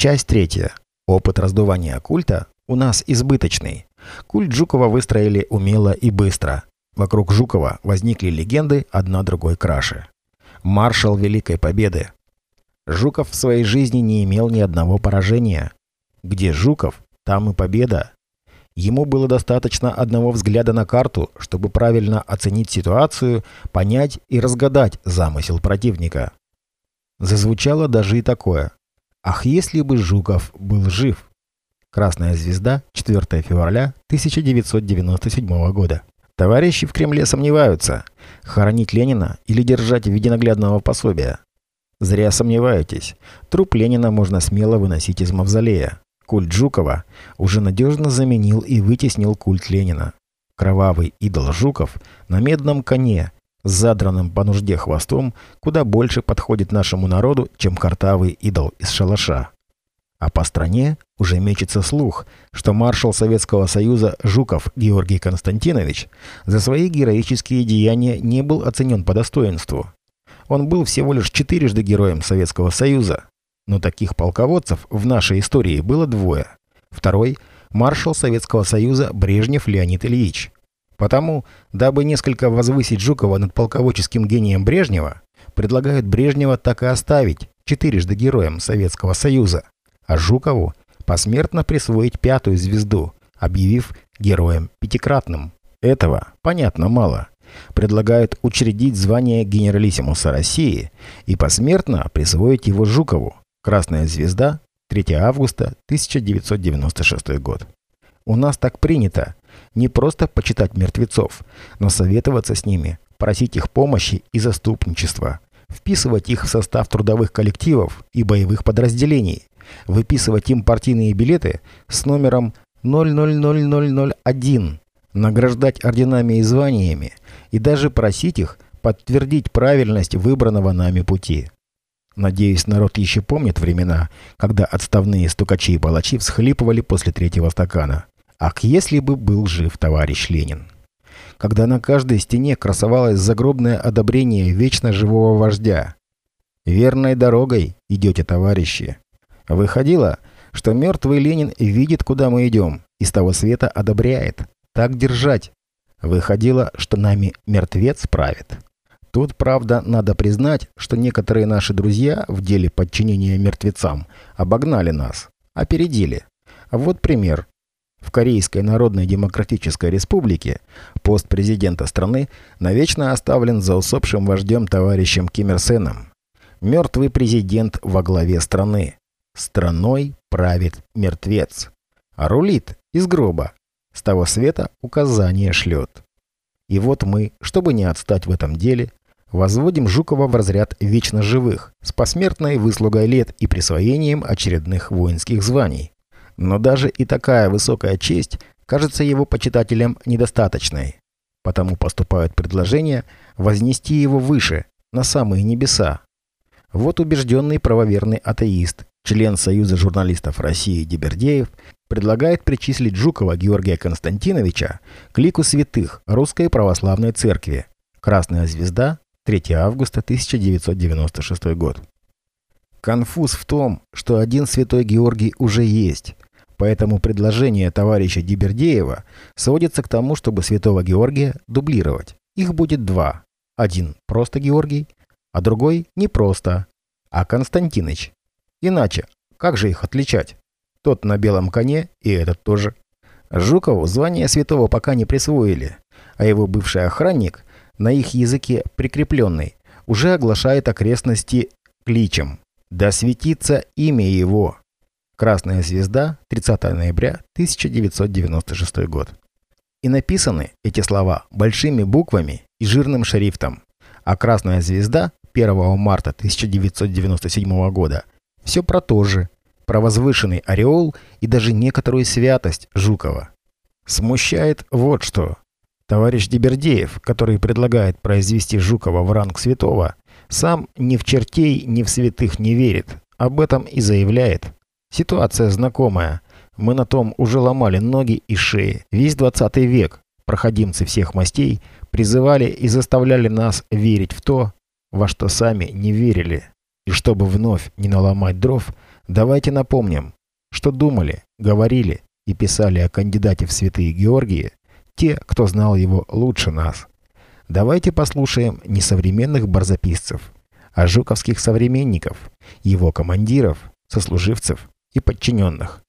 Часть третья. Опыт раздувания культа у нас избыточный. Культ Жукова выстроили умело и быстро. Вокруг Жукова возникли легенды одна другой краше. Маршал Великой Победы. Жуков в своей жизни не имел ни одного поражения. Где Жуков, там и победа. Ему было достаточно одного взгляда на карту, чтобы правильно оценить ситуацию, понять и разгадать замысел противника. Зазвучало даже и такое. Ах, если бы Жуков был жив! Красная звезда, 4 февраля 1997 года. Товарищи в Кремле сомневаются, хоронить Ленина или держать в виде наглядного пособия. Зря сомневаетесь. Труп Ленина можно смело выносить из мавзолея. Культ Жукова уже надежно заменил и вытеснил культ Ленина. Кровавый идол Жуков на медном коне с задранным по нужде хвостом куда больше подходит нашему народу, чем картавый идол из шалаша. А по стране уже мечется слух, что маршал Советского Союза Жуков Георгий Константинович за свои героические деяния не был оценен по достоинству. Он был всего лишь четырежды героем Советского Союза, но таких полководцев в нашей истории было двое. Второй – маршал Советского Союза Брежнев Леонид Ильич. Потому, дабы несколько возвысить Жукова над полководческим гением Брежнева, предлагают Брежнева так и оставить четырежды героем Советского Союза, а Жукову посмертно присвоить пятую звезду, объявив героем пятикратным. Этого, понятно, мало. Предлагают учредить звание генералиссимуса России и посмертно присвоить его Жукову, Красная звезда, 3 августа 1996 год. У нас так принято. Не просто почитать мертвецов, но советоваться с ними, просить их помощи и заступничества, вписывать их в состав трудовых коллективов и боевых подразделений, выписывать им партийные билеты с номером 000001, награждать орденами и званиями и даже просить их подтвердить правильность выбранного нами пути. Надеюсь, народ еще помнит времена, когда отставные стукачи и палачи всхлипывали после третьего стакана. Ах, если бы был жив товарищ Ленин! Когда на каждой стене красовалось загробное одобрение вечно живого вождя. Верной дорогой идете, товарищи. Выходило, что мертвый Ленин видит, куда мы идем, и с того света одобряет. Так держать. Выходило, что нами мертвец правит. Тут, правда, надо признать, что некоторые наши друзья в деле подчинения мертвецам обогнали нас, опередили. Вот пример. В Корейской Народной Демократической Республике пост президента страны навечно оставлен за усопшим вождем товарищем Ким Ир Сеном. Мертвый президент во главе страны. Страной правит мертвец. А рулит из гроба. С того света указания шлет. И вот мы, чтобы не отстать в этом деле, Возводим Жукова в разряд вечно живых, с посмертной выслугой лет и присвоением очередных воинских званий. Но даже и такая высокая честь кажется его почитателям недостаточной. Потому поступают предложения вознести его выше, на самые небеса. Вот убежденный правоверный атеист, член Союза журналистов России Дебердеев, предлагает причислить Жукова Георгия Константиновича к лику святых Русской Православной Церкви. Красная звезда 3 августа 1996 год. Конфуз в том, что один святой Георгий уже есть, поэтому предложение товарища Дибердеева сводится к тому, чтобы святого Георгия дублировать. Их будет два. Один просто Георгий, а другой не просто, а Константиныч. Иначе, как же их отличать? Тот на белом коне и этот тоже. Жукову звание святого пока не присвоили, а его бывший охранник на их языке прикрепленный, уже оглашает окрестности кличем «Да светится имя его». Красная звезда, 30 ноября 1996 год. И написаны эти слова большими буквами и жирным шрифтом. А красная звезда 1 марта 1997 года все про то же, про возвышенный ореол и даже некоторую святость Жукова. Смущает вот что. Товарищ Дебердеев, который предлагает произвести Жукова в ранг святого, сам ни в чертей, ни в святых не верит. Об этом и заявляет. Ситуация знакомая. Мы на том уже ломали ноги и шеи. Весь 20 век проходимцы всех мастей призывали и заставляли нас верить в то, во что сами не верили. И чтобы вновь не наломать дров, давайте напомним, что думали, говорили и писали о кандидате в святые Георгии те, кто знал его лучше нас. Давайте послушаем не современных барзаписцев, а жуковских современников, его командиров, сослуживцев и подчиненных.